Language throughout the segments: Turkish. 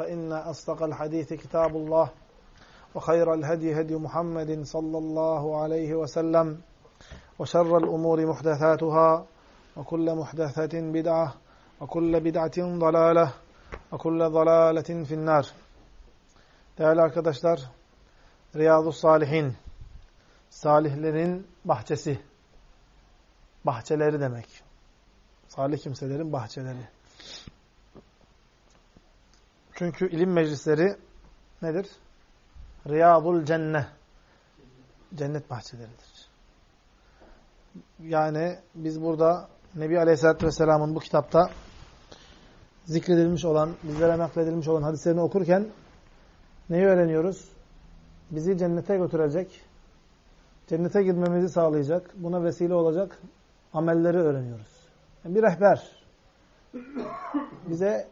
فإن أصدق الحديث كتاب الله وخير الهدي هدي محمد صلى الله عليه وسلم وشر الأمور محدثاتها وكل محدثة بدعة وكل بدعة ضلالة وكل ضلالة في النار Değerli arkadaşlar, Riyadu Salihin, salihlerin bahçesi, bahçeleri demek. Salih kimselerin bahçeleri. Çünkü ilim meclisleri nedir? Riyadul Cenne. Cennet bahçeleridir. Yani biz burada Nebi Aleyhisselatü Vesselam'ın bu kitapta zikredilmiş olan, bizlere nakledilmiş olan hadislerini okurken neyi öğreniyoruz? Bizi cennete götürecek, cennete girmemizi sağlayacak, buna vesile olacak amelleri öğreniyoruz. Yani bir rehber, bize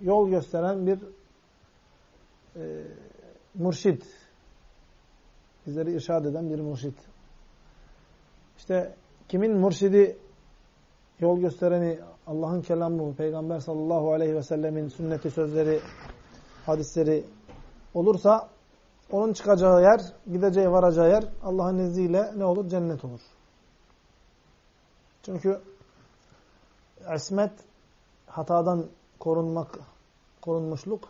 yol gösteren bir e, murşid, bizleri irşad eden bir murşid. İşte kimin murşidi, yol göstereni Allah'ın kelamı, Peygamber sallallahu aleyhi ve sellemin sünneti sözleri, hadisleri olursa onun çıkacağı yer, gideceği, varacağı yer Allah'ın izniyle ne olur? Cennet olur. Çünkü ismet, hatadan korunmak, korunmuşluk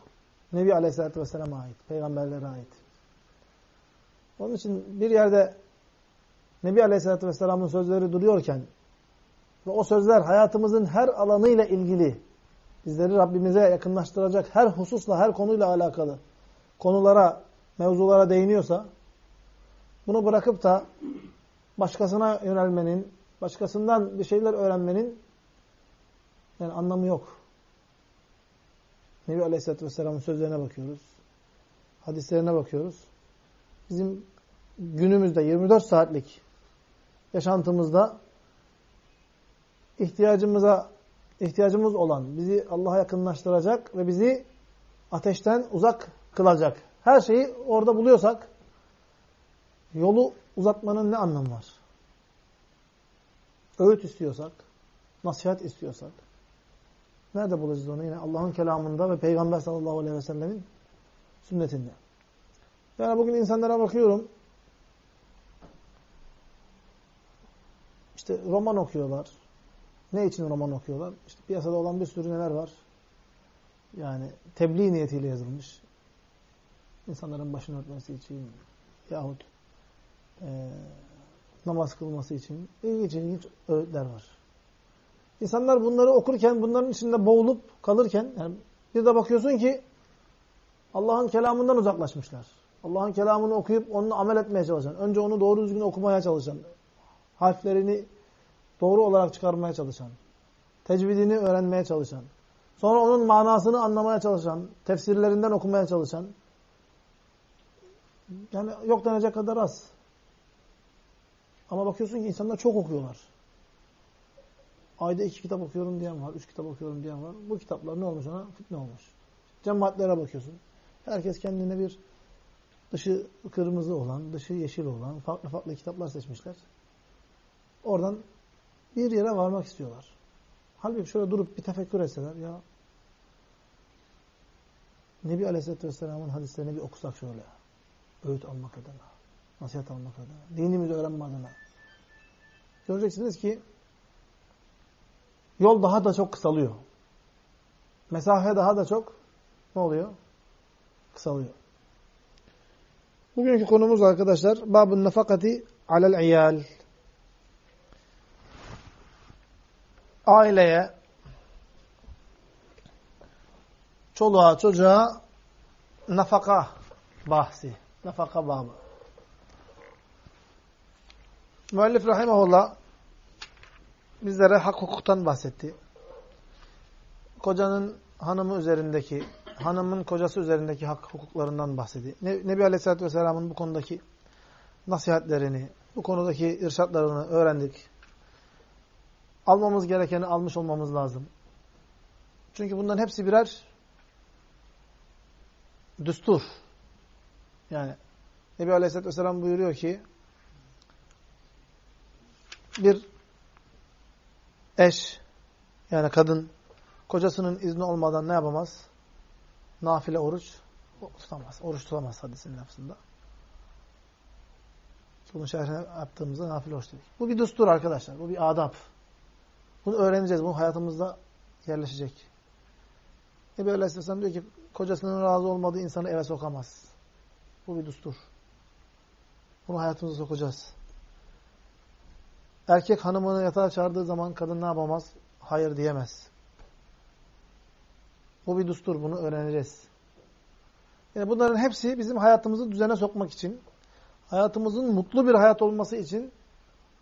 Nebi Aleyhisselatü Vesselam'a ait, peygamberlere ait. Onun için bir yerde Nebi Aleyhisselatü Vesselam'ın sözleri duruyorken ve o sözler hayatımızın her alanıyla ilgili bizleri Rabbimize yakınlaştıracak her hususla, her konuyla alakalı konulara, mevzulara değiniyorsa bunu bırakıp da başkasına yönelmenin, başkasından bir şeyler öğrenmenin yani anlamı yok. Nebi Aleyhisselatü Vesselam'ın sözlerine bakıyoruz. Hadislerine bakıyoruz. Bizim günümüzde 24 saatlik yaşantımızda ihtiyacımıza ihtiyacımız olan, bizi Allah'a yakınlaştıracak ve bizi ateşten uzak kılacak. Her şeyi orada buluyorsak yolu uzatmanın ne anlamı var? Öğüt istiyorsak, nasihat istiyorsak nerede bulacağız onu? Yine Allah'ın kelamında ve Peygamber sallallahu aleyhi ve sellemin sünnetinde. Yani bugün insanlara bakıyorum işte roman okuyorlar. Ne için roman okuyorlar? İşte piyasada olan bir sürü neler var? Yani tebliğ niyetiyle yazılmış insanların başını örtmesi için yahut e, namaz kılması için ilginç ilginç öğütler var. İnsanlar bunları okurken, bunların içinde boğulup kalırken yani bir de bakıyorsun ki Allah'ın kelamından uzaklaşmışlar. Allah'ın kelamını okuyup onunla amel etmeye çalışan, önce onu doğru düzgün okumaya çalışan, harflerini doğru olarak çıkarmaya çalışan, tecvidini öğrenmeye çalışan, sonra onun manasını anlamaya çalışan, tefsirlerinden okumaya çalışan, yani yok denecek kadar az. Ama bakıyorsun ki insanlar çok okuyorlar. Ayda iki kitap okuyorum diyen var, üç kitap okuyorum diyen var. Bu kitaplar ne olmuş ona? Fitne olmuş. Cemaatlere bakıyorsun. Herkes kendine bir dışı kırmızı olan, dışı yeşil olan farklı farklı kitaplar seçmişler. Oradan bir yere varmak istiyorlar. Halbuki şöyle durup bir tefekkür etseler ya Nebi Aleyhisselatü Vesselam'ın hadislerini bir okusak şöyle. Öğüt almak adına, nasihat almak adına, dinimizi öğrenme adına. Göreceksiniz ki yol daha da çok kısalıyor. Mesafe daha da çok ne oluyor? Kısalıyor. Bugünkü konumuz arkadaşlar babun nafakati alel iyal. Aileye, çoluğa, çocuğa nafaka bahsi. Nafaka babı. Müellif rahimahullah bizlere hak hukuktan bahsetti. Kocanın hanımı üzerindeki hanımın kocası üzerindeki hak hukuklarından bahsediyor. Nebi Aleyhisselatü Vesselam'ın bu konudaki nasihatlerini, bu konudaki irşatlarını öğrendik. Almamız gerekeni almış olmamız lazım. Çünkü bunların hepsi birer düstur. Yani Nebi Aleyhisselatü Vesselam buyuruyor ki bir eş yani kadın kocasının izni olmadan ne yapamaz? nafile oruç tutamaz. Oruç tutamaz hadisin lafzında. Bunun şerhine yaptığımızda nafile oruç dedik. Bu bir düstur arkadaşlar. Bu bir adab. Bunu öğreneceğiz. Bu hayatımızda yerleşecek. Nebi Aleyhisselam diyor ki kocasının razı olmadığı insanı eve sokamaz. Bu bir düstur. Bunu hayatımıza sokacağız. Erkek hanımını yatağa çağırdığı zaman kadın ne yapamaz? Hayır diyemez. Bu bir dustur. Bunu öğreneceğiz. Yani bunların hepsi bizim hayatımızı düzene sokmak için, hayatımızın mutlu bir hayat olması için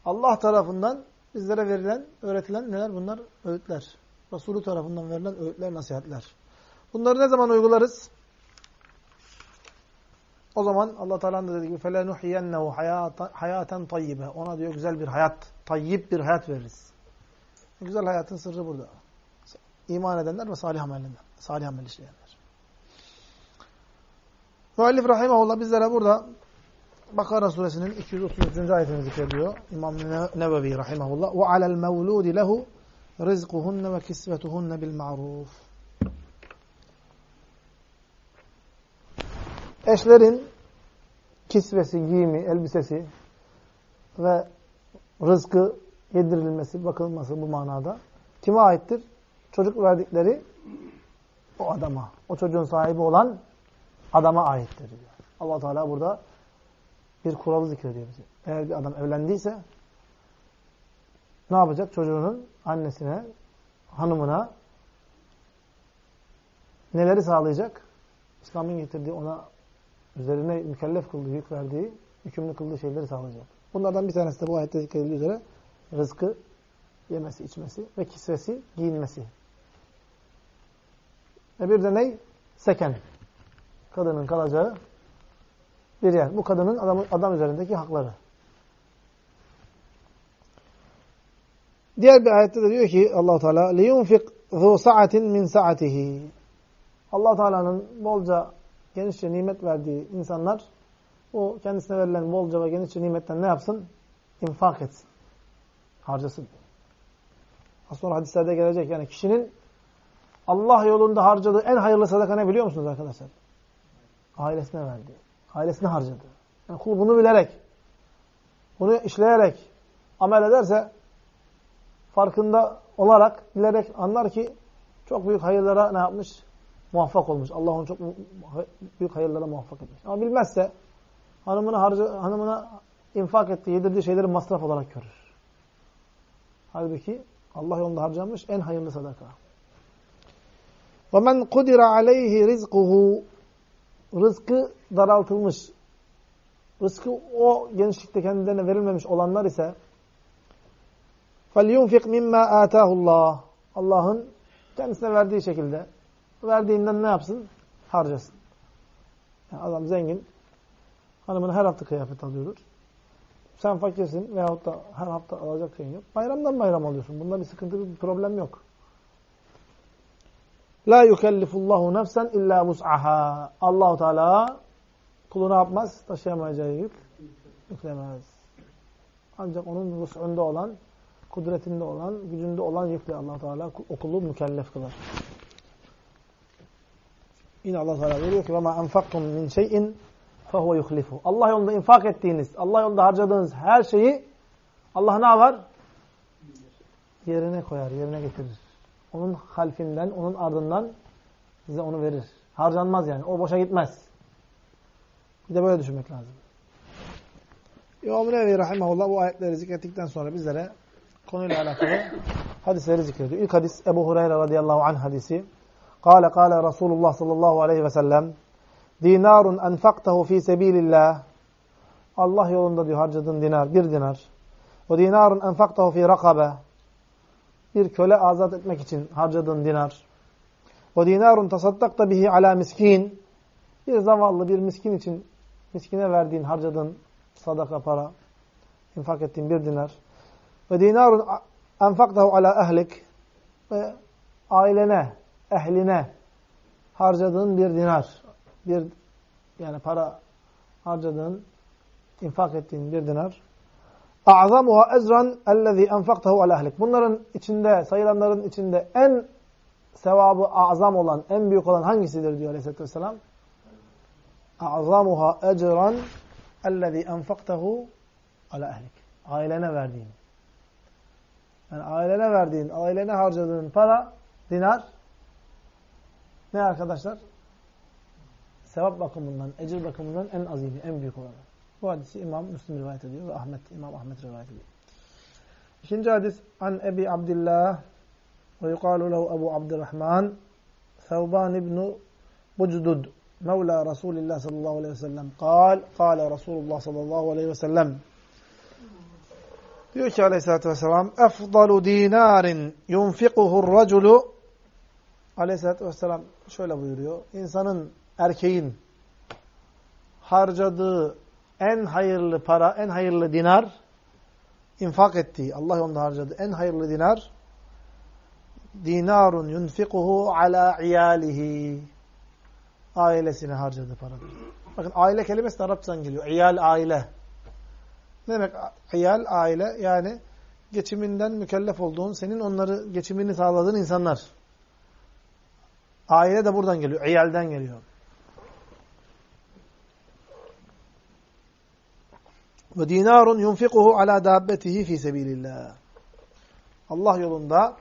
Allah tarafından bizlere verilen, öğretilen neler bunlar? Öğütler. Resulü tarafından verilen öğütler, nasihatler. Bunları ne zaman uygularız? O zaman Allah Teala'nın da dediği gibi fele nuhiyennehu hayaten tayyibe. Ona diyor güzel bir hayat, tayyip bir hayat veririz. Güzel hayatın sırrı burada. İman edenler ve salih amelenler, salih amel işleyenler. Muallif rahimehullah bizlere burada Bakara suresinin 233. ayetini zikrediyor. İmam Nevevi rahimehullah ve alel mevludi lehu rizquhunne ve kisvetuhunne bil ma'ruf. Eşlerin kisvesi, giyimi, elbisesi ve rızkı yedirilmesi, bakılması bu manada kime aittir? Çocuk verdikleri o adama, o çocuğun sahibi olan adama aittir diyor. allah Teala burada bir kuralı zikrediyor bize. Eğer bir adam evlendiyse ne yapacak? Çocuğunun annesine, hanımına neleri sağlayacak? İslam'ın getirdiği ona üzerine mükellef kıldığı, yük verdiği, hükümlü kıldığı şeyleri sağlayacak. Bunlardan bir tanesi de bu ayette zikredildiği üzere rızkı yemesi, içmesi ve kisvesi, giyinmesi. Ve bir de ney? Seken. Kadının kalacağı bir yer. Bu kadının adam, adam üzerindeki hakları. Diğer bir ayette de diyor ki Allah Teala liyunfik zu sa'atin min sa'atihi. Allah Teala'nın bolca genişçe nimet verdiği insanlar o kendisine verilen bolca ve genişçe nimetten ne yapsın? İnfak etsin. Harcasın. Az sonra hadislerde gelecek. Yani kişinin Allah yolunda harcadığı en hayırlı sadaka ne biliyor musunuz arkadaşlar? Ailesine verdi. Ailesine harcadı. Yani kul bunu bilerek, bunu işleyerek amel ederse farkında olarak, bilerek anlar ki çok büyük hayırlara ne yapmış? Muvaffak olmuş. Allah onu çok büyük hayırlara muvaffak etmiş. Ama bilmezse hanımına, harca, hanımına infak ettiği, yedirdiği şeyleri masraf olarak görür. Halbuki Allah yolunda harcanmış en hayırlı sadaka. وَمَنْ قُدِرَ عَلَيْهِ رِزْقُهُ Rızkı daraltılmış. Rızkı o genişlikte kendilerine verilmemiş olanlar ise فَلْيُنْفِقْ مِمَّا آتَاهُ اللّٰهِ Allah'ın kendisine verdiği şekilde verdiğinden ne yapsın? Harcasın. Yani adam zengin. Hanımına her hafta kıyafet alıyordur. Sen fakirsin veyahut da her hafta alacak şeyin yok. Bayramdan bayram alıyorsun. Bunda bir sıkıntı, bir problem yok. La yukellifullahu nefsen illa vus'aha. Allahu Teala kulu ne yapmaz? Taşıyamayacağı yük yüklemez. Ancak onun vus'unda olan, kudretinde olan, gücünde olan yükle allah Teala okulu mükellef kılar. Yine allah Teala diyor ki وَمَا أَنْفَقْتُمْ مِنْ شَيْءٍ فَهُوَ يُخْلِفُ Allah yolunda infak ettiğiniz, Allah yolunda harcadığınız her şeyi Allah ne yapar? Yerine koyar, yerine getirir. Onun halfinden, onun ardından size onu verir. Harcanmaz yani. O boşa gitmez. Bir de böyle düşünmek lazım. İmam-ı Nevevi Rahimahullah bu ayetleri zikrettikten sonra bizlere konuyla alakalı hadisleri zikrediyor. İlk hadis Ebu Hureyre radıyallahu anh hadisi. Kale kale Resulullah sallallahu aleyhi ve sellem Dinarun enfaktahu fi sebilillah Allah yolunda diyor harcadığın dinar, bir dinar. Ve dinarun enfaktahu fi rakabe bir köle azat etmek için harcadığın dinar. Ve dinarun tasaddakta bihi ala miskin bir zavallı bir miskin için miskine verdiğin, harcadığın sadaka para, infak ettiğin bir dinar. Ve dinarun enfaktahu ala ehlik ve ailene, ehline harcadığın bir dinar. Bir yani para harcadığın, infak ettiğin bir dinar. A'zamuha ezran ellezî enfaktahu ala ehlik. Bunların içinde, sayılanların içinde en sevabı azam olan, en büyük olan hangisidir diyor Aleyhisselatü Vesselam? A'zamuha ecran ellezî enfaktahu ala ehlik. Ailene verdiğin. Yani ailene verdiğin, ailene harcadığın para, dinar ne arkadaşlar? Sevap bakımından, ecir bakımından en azimi, en büyük olanı. Bu hadisi İmam Müslim rivayet ediyor ve Ahmet, İmam Ahmet rivayet ediyor. İkinci hadis an Ebi Abdillah ve yukalu lehu Ebu Abdurrahman Thevban ibn Bucdud Mevla Resulillah sallallahu aleyhi ve sellem kal, kale Resulullah sallallahu aleyhi ve sellem diyor ki aleyhissalatü vesselam efdalu dinarin yunfikuhur raculu aleyhissalatü vesselam şöyle buyuruyor. İnsanın, erkeğin harcadığı en hayırlı para, en hayırlı dinar infak ettiği, Allah yolunda harcadığı en hayırlı dinar dinarun yunfikuhu ala iyalihi ailesine harcadığı paradır. Bakın aile kelimesi de Arapçadan geliyor. İyal aile. Ne demek iyal aile? Yani geçiminden mükellef olduğun, senin onları geçimini sağladığın insanlar. Aile de buradan geliyor. İyalden geliyor. Ve dinarun yunfikuhu ala dabbetihi fi sebilillah. Allah yolunda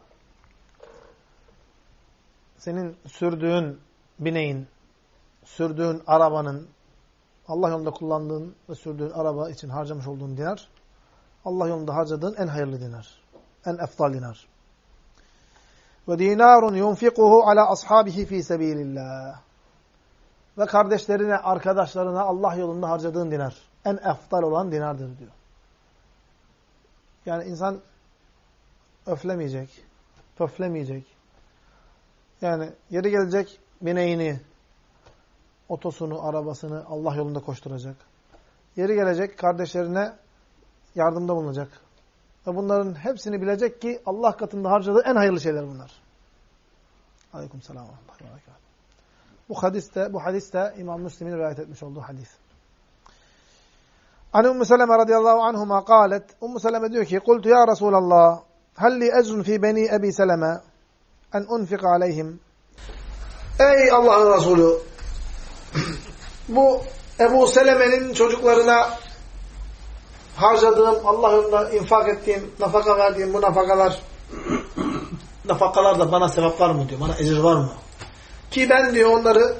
senin sürdüğün bineğin, sürdüğün arabanın, Allah yolunda kullandığın ve sürdüğün araba için harcamış olduğun dinar, Allah yolunda harcadığın en hayırlı dinar. En eftal dinar. Ve dinarun yunfikuhu ala ashabihi fi sebilillah. Ve kardeşlerine, arkadaşlarına Allah yolunda harcadığın dinar. En eftal olan dinardır diyor. Yani insan öflemeyecek, pöflemeyecek. Yani yeri gelecek bineğini, otosunu, arabasını Allah yolunda koşturacak. Yeri gelecek kardeşlerine yardımda bulunacak. Ve bunların hepsini bilecek ki Allah katında harcadığı en hayırlı şeyler bunlar. Aleyküm selam. Bu hadiste, bu hadiste İmam Müslim'in rivayet etmiş olduğu hadis. An Ummu Seleme radıyallahu anhuma kalet. Ummu Seleme diyor ki, Kultu ya Resulallah, halli ecrun fi beni Ebi Seleme en unfika aleyhim. Ey Allah'ın Resulü, bu Ebu Seleme'nin çocuklarına harcadığım, Allah yolunda infak ettiğim, nafaka verdiğim bu nafakalar, nafakalar da bana sevap var mı diyor, bana ecir var mı? Ki ben diyor onları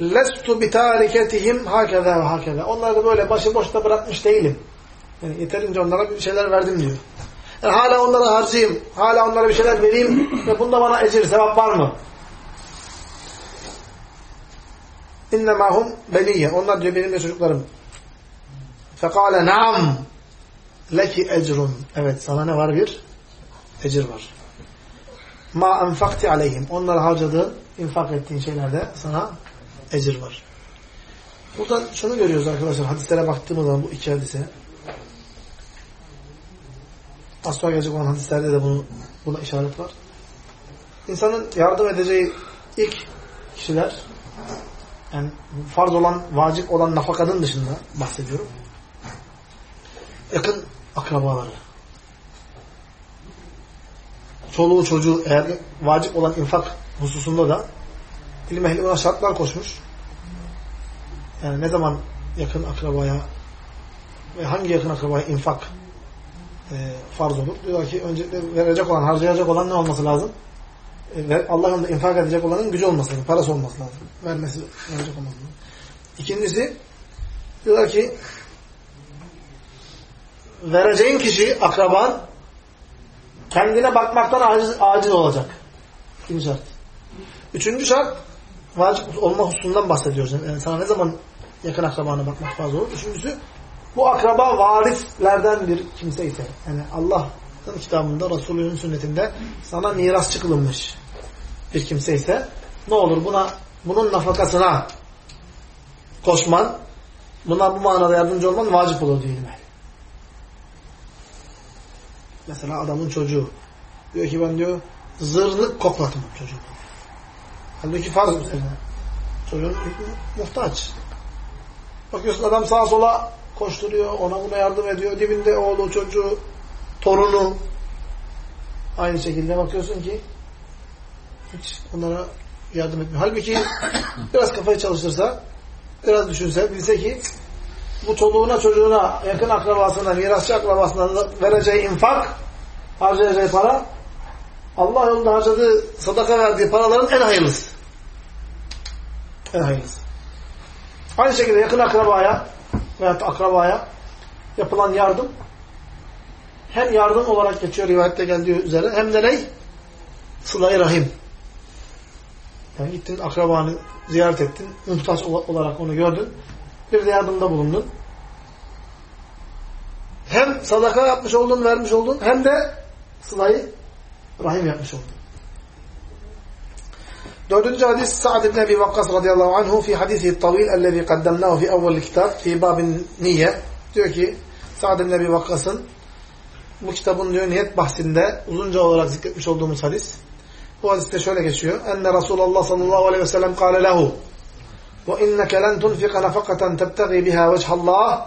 lestu bitariketihim hakeza ve hakeza. Onları da böyle başıboşta bırakmış değilim. Yani yeterince onlara bir şeyler verdim diyor. Yani hala onlara harcayayım, hala onlara bir şeyler vereyim ve bunda bana ecir, sevap var mı? İnnemâ hum beniyye. Onlar diyor benim de çocuklarım. Fekale naam leki ecrun. Evet sana ne var bir? Ecir var. Ma enfakti aleyhim. Onlara harcadığın, infak ettiğin şeylerde sana ecir var. Buradan şunu görüyoruz arkadaşlar. Hadislere baktığımız zaman bu iki hadise. Az sonra gelecek olan hadislerde de bunu, buna işaret var. İnsanın yardım edeceği ilk kişiler yani farz olan, vacip olan nafakanın dışında bahsediyorum. Yakın akrabaları. Çoluğu çocuğu eğer vacip olan infak hususunda da ilim ehli ona şartlar koşmuş. Yani ne zaman yakın akrabaya ve hangi yakın akrabaya infak e, farz olur? Diyor ki öncelikle verecek olan, harcayacak olan ne olması lazım? E, Allah yolunda infak edecek olanın gücü olması lazım, parası olması lazım. Vermesi, verecek olması lazım. İkincisi, Diyorlar ki vereceğin kişi, akraban kendine bakmaktan aciz, aciz olacak. İkinci şart. Üçüncü şart vacip olma hususundan bahsediyoruz. Yani sana ne zaman yakın akrabana bakmak fazla olur. Üçüncüsü bu akraba varislerden bir kimse ise yani Allah'ın kitabında Resulünün sünnetinde sana miras çıkılmış bir kimse ise ne olur buna bunun nafakasına koşman buna bu manada yardımcı olman vacip olur diyelim. Mesela adamın çocuğu diyor ki ben diyor zırnık koklatmam çocuğum. Halbuki farz üzerine. Çocuğun muhtaç. Bakıyorsun adam sağa sola koşturuyor, ona buna yardım ediyor. Dibinde oğlu, çocuğu, torunu. Aynı şekilde bakıyorsun ki hiç onlara yardım etmiyor. Halbuki biraz kafayı çalıştırsa, biraz düşünse, bilse ki bu çoluğuna, çocuğuna, yakın akrabasına, mirasçı akrabasına vereceği infak, harcayacağı para, Allah yolunda harcadığı, sadaka verdiği paraların en hayırlısı. En hayırlısı. Aynı şekilde yakın akrabaya veyahut akrabaya yapılan yardım hem yardım olarak geçiyor rivayette geldiği üzere hem de ne? Sıla-i Rahim. Yani gittin akrabanı ziyaret ettin. Muhtaç olarak onu gördün. Bir de yardımda bulundun. Hem sadaka yapmış oldun, vermiş oldun hem de sılayı rahim yapmış oldun. Dördüncü hadis Sa'd ibn Ebi Vakkas radıyallahu anhu fi hadisi tavil ellezî kaddemnâhu fi evvel kitap fi babin niye diyor ki Sa'd ibn Ebi Vakkas'ın bu kitabın diyor niyet bahsinde uzunca olarak zikretmiş olduğumuz hadis. Bu hadiste şöyle geçiyor. Enne Resulullah sallallahu aleyhi ve sellem kâle lehu ve inneke len tunfika nafakaten tebtegi biha vechallah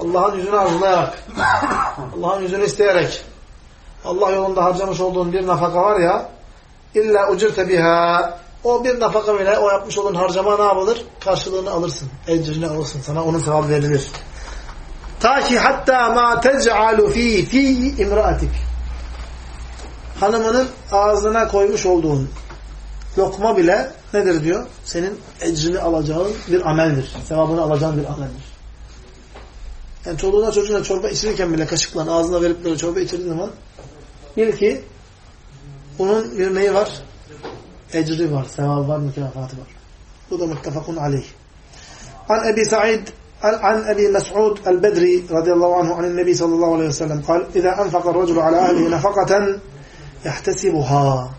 Allah'ın yüzünü arzulayarak Allah'ın yüzünü isteyerek Allah yolunda harcamış olduğun bir nafaka var ya illa ucirte biha o bir nafaka bile o yapmış olduğun harcama ne yapılır? Karşılığını alırsın. Ecrini alırsın. Sana onun sevabı verilir. Ta ki hatta ma tec'alu fi fi imraatik. Hanımının ağzına koymuş olduğun lokma bile nedir diyor? Senin ecrini alacağın bir ameldir. Sevabını alacağın bir ameldir. Yani çoluğuna çocuğuna çorba içirirken bile kaşıkla ağzına verip böyle çorba içirdiğin zaman bil ki bunun bir neyi var? Ecri var, sevabı var, mükafatı var. Bu da muttefakun aleyh. An Ebi Sa'id عن أبي مسعود البدري رضي الله عنه عن النبي صلى الله عليه وسلم قال إذا أنفق الرجل على أهله نفقة يحتسبها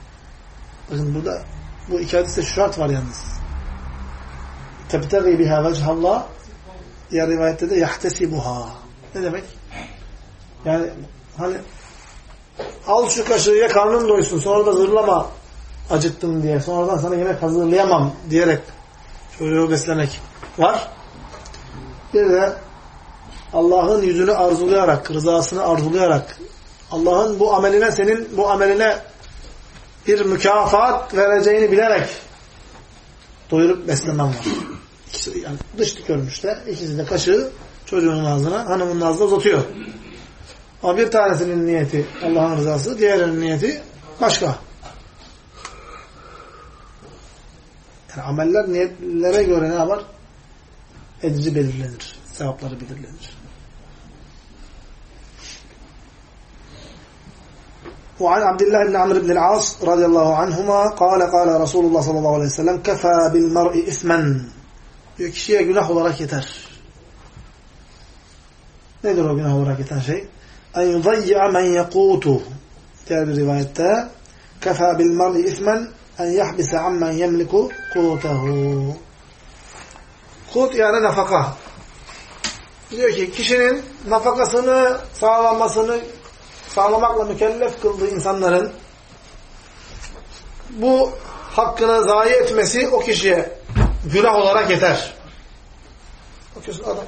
Bakın burada bu iki hadiste şart var yalnız. Tebtegi biha vechallah diğer rivayette de yahtesibuha. Ne demek? Yani hani al şu kaşığı ye karnın doysun sonra da zırlama acıktım diye sonradan sana yemek hazırlayamam diyerek çocuğu beslemek var. Bir de Allah'ın yüzünü arzulayarak, rızasını arzulayarak Allah'ın bu ameline senin bu ameline bir mükafat vereceğini bilerek doyurup beslemen var. İkisi, yani dış görmüşler. İkisi de kaşığı çocuğunun ağzına, hanımın ağzına uzatıyor. Ama bir tanesinin niyeti Allah'ın rızası, diğerinin niyeti başka. Yani ameller niyetlere göre ne yapar? Edici belirlenir. Sevapları belirlenir. وعن عبد الله بن عمرو بن العاص رضي الله عنهما قال قال رسول الله صلى الله عليه وسلم كفى بالمرء إثما diyor kişiye günah olarak yeter. Nedir o günah olarak yeten şey? En yudayya men yekutu diğer bir rivayette bil mar'i ismen en yahbise ammen yemliku kutehu Kut yani nafaka. Diyor ki kişinin nafakasını sağlamasını sağlamakla mükellef kıldığı insanların bu hakkını zayi etmesi o kişiye günah olarak yeter. Bakıyorsun adam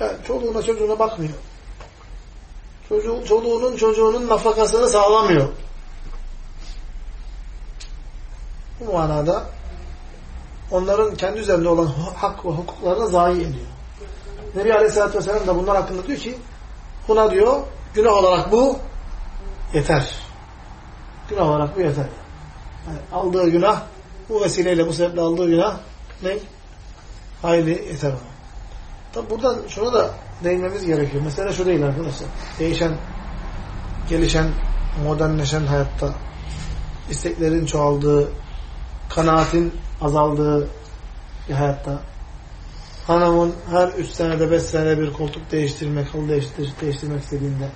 yani çoluğuna çocuğuna bakmıyor. Çocuğu, çoluğunun çocuğunun nafakasını sağlamıyor. Bu manada onların kendi üzerinde olan hak ve hukuklarını zayi ediyor. Nebi Aleyhisselatü Vesselam da bunlar hakkında diyor ki buna diyor günah olarak bu yeter. Günah olarak bu yeter. Yani aldığı günah bu vesileyle bu sebeple aldığı günah ne? Hayli yeter. Tabi buradan şunu da değinmemiz gerekiyor. Mesela şu değil arkadaşlar. Değişen, gelişen, modernleşen hayatta isteklerin çoğaldığı, kanaatin azaldığı bir hayatta hanımın her üç senede beş senede bir koltuk değiştirmek, halı değiştir, değiştirmek istediğinde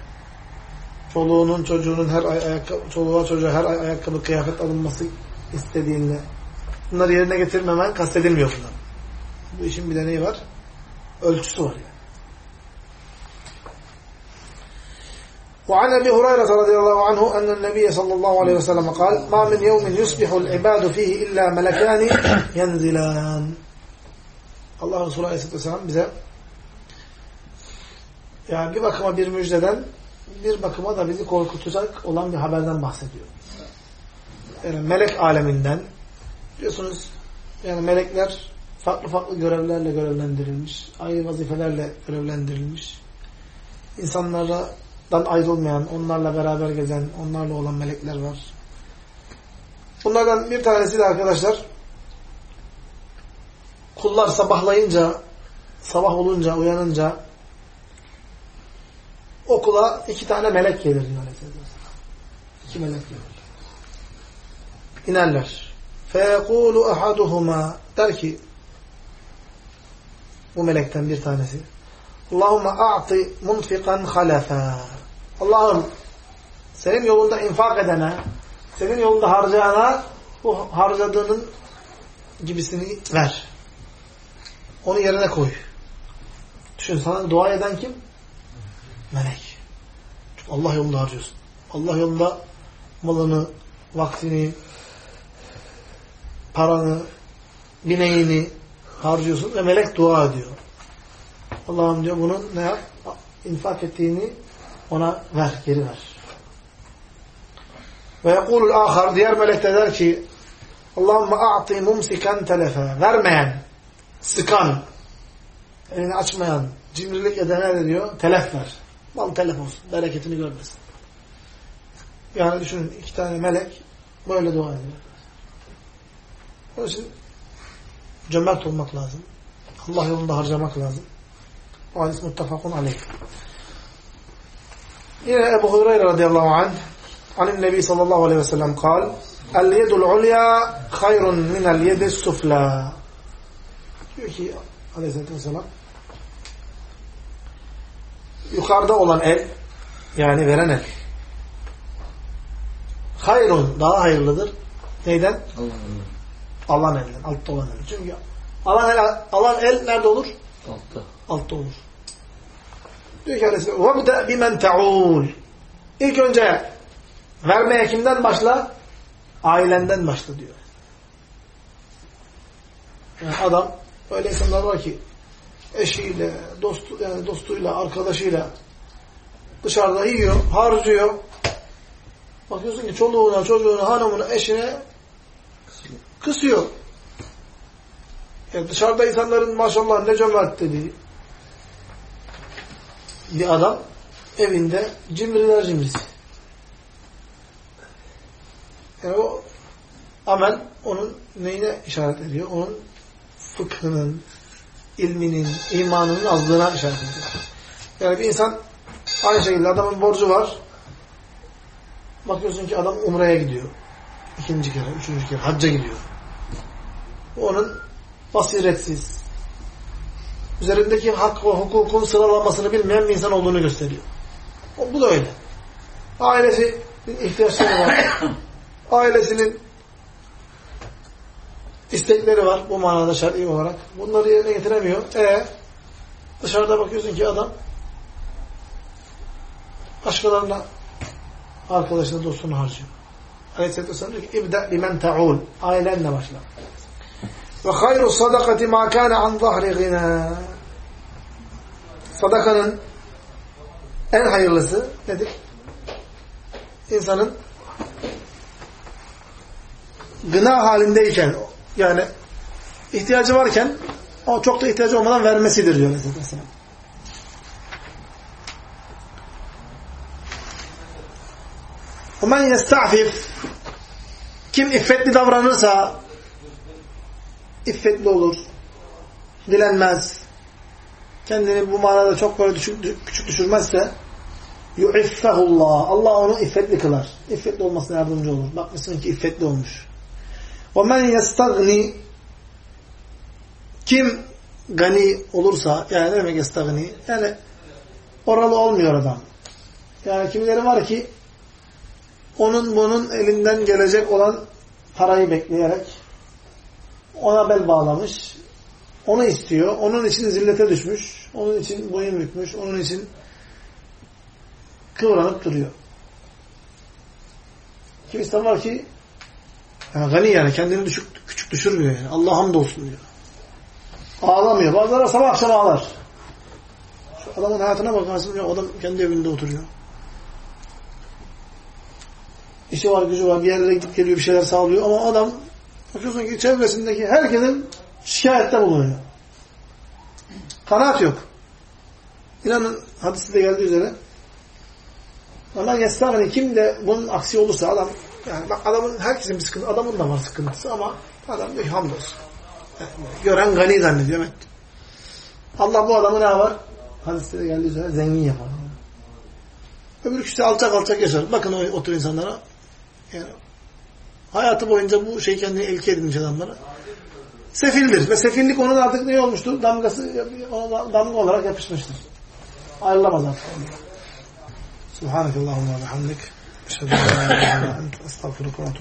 çoluğunun çocuğunun her ay ayakkabı, çoluğa çocuğa her ay ayakkabı kıyafet alınması istediğinde bunları yerine getirmemen kastedilmiyor bunlar. Bu işin bir deneyi var. Ölçüsü var yani. وعن أبي هريرة رضي الله عنه أن النبي صلى الله عليه وسلم قال ما من يوم يصبح العباد فيه إلا ملكان ينزلان Allah Resulü Aleyhisselatü Vesselam bize yani bir bakıma bir müjdeden bir bakıma da bizi korkutacak olan bir haberden bahsediyor. Yani melek aleminden biliyorsunuz yani melekler farklı farklı görevlerle görevlendirilmiş, ayrı vazifelerle görevlendirilmiş. İnsanlardan ayrılmayan, onlarla beraber gezen, onlarla olan melekler var. Bunlardan bir tanesi de arkadaşlar kullar sabahlayınca, sabah olunca, uyanınca okula iki tane melek gelir diyor İki melek gelir. İnerler. فَيَقُولُ أَحَدُهُمَا Der ki bu melekten bir tanesi Allahümme a'ti munfikan halefa Allah'ım senin yolunda infak edene senin yolunda harcayana bu harcadığının gibisini ver. Onu yerine koy. Düşün sana dua eden kim? Melek. Çünkü Allah yolunda harcıyorsun. Allah yolunda malını, vaktini, paranı, bineğini harcıyorsun ve melek dua ediyor. Allah'ım diyor bunun ne yap? İnfak ettiğini ona ver, geri ver. Ve yekulul ahar, diğer melek de der ki Allahümme a'ti mumsiken telefe. Vermeyen, sıkan, elini açmayan, cimrilik edene de diyor, telef ver. Mal telef olsun, bereketini görmesin. Yani düşünün iki tane melek böyle dua ediyor. Onun için cömert olmak lazım. Allah yolunda harcamak lazım. O hadis muttefakun aleyh. Yine Ebu Hureyre radıyallahu anh anin Nebi sallallahu aleyhi ve sellem kal El yedul ulya hayrun minel yedis sufla diyor ki aleyhissalatü vesselam yukarıda olan el yani veren el hayrun daha hayırlıdır. Neyden? Alan elden. Altta olan el. Çünkü alan el, alan el nerede olur? Altta. Altta olur. Diyor ki Aleyhisselam وَبْدَأْ بِمَنْ تَعُولُ İlk önce vermeye kimden başla? Ailenden başla diyor. Yani adam öyle insanlar var ki eşiyle, dostu, yani dostuyla, arkadaşıyla dışarıda yiyor, harcıyor. Bakıyorsun ki çoluğuna, çocuğuna, hanımına, eşine kısıyor. Yani dışarıda insanların maşallah ne cömert dediği bir adam evinde cimriler cimrisi. Yani o amel onun neyine işaret ediyor? Onun fıkhının, ilminin, imanının azlığına işaret ediyor. Yani bir insan aynı şekilde adamın borcu var. Bakıyorsun ki adam umreye gidiyor. İkinci kere, üçüncü kere hacca gidiyor. Onun basiretsiz, üzerindeki hak ve hukukun sıralamasını bilmeyen bir insan olduğunu gösteriyor. Bu da öyle. Ailesi ihtiyaçları var. Ailesinin istekleri var bu manada şer'i olarak. Bunları yerine getiremiyor. E dışarıda bakıyorsun ki adam başkalarına arkadaşına, dostunu harcıyor. Aleyhisselatü Vesselam diyor ki İbda bimen ta'ul. Ailenle başla. Ve hayru sadakati ma kana an zahri gina. Sadakanın en hayırlısı nedir? İnsanın gına halindeyken yani ihtiyacı varken o çok da ihtiyacı olmadan vermesidir diyor Aleyhisselam. وَمَنْ يَسْتَعْفِفْ Kim iffetli davranırsa iffetli olur, dilenmez, kendini bu manada çok böyle düşük, küçük düşürmezse yu'iffehullah. Allah onu iffetli kılar. İffetli olmasına yardımcı olur. Bakmışsın ki iffetli olmuş. وَمَنْ يَسْتَغْنِ Kim gani olursa, yani ne demek yestagni? Yani oralı olmuyor adam. Yani kimileri var ki onun bunun elinden gelecek olan parayı bekleyerek ona bel bağlamış, onu istiyor, onun için zillete düşmüş, onun için boyun bükmüş, onun için kıvranıp duruyor. Kimisi var ki yani gani yani kendini düşük, küçük düşürmüyor yani. Allah hamdolsun diyor. Ağlamıyor. Bazıları sabah akşam ağlar. Şu adamın hayatına bakarsın ya adam kendi evinde oturuyor. İşi var, gücü var, bir yerlere gidip geliyor, bir şeyler sağlıyor ama adam bakıyorsun ki çevresindeki herkesin şikayette bulunuyor. Kanaat yok. İnanın hadiste de geldiği üzere ama yestağni kim de bunun aksi olursa adam yani bak adamın herkesin bir sıkıntı, adamın da var sıkıntısı ama adam diyor hamdolsun. Yani gören gani zannediyor. Evet. Allah bu adamı ne var? Hadiste de geldiği üzere zengin yapar. Öbür kişi alçak alçak yaşar. Bakın o, o tür insanlara. Yani hayatı boyunca bu şey kendini ilke edinmiş adamlara. Sefildir. Ve sefillik onun artık ne olmuştur? Damgası ona damga olarak yapışmıştır. Ayrılamaz artık. Subhanakallahumma ve hamdik. استغفرك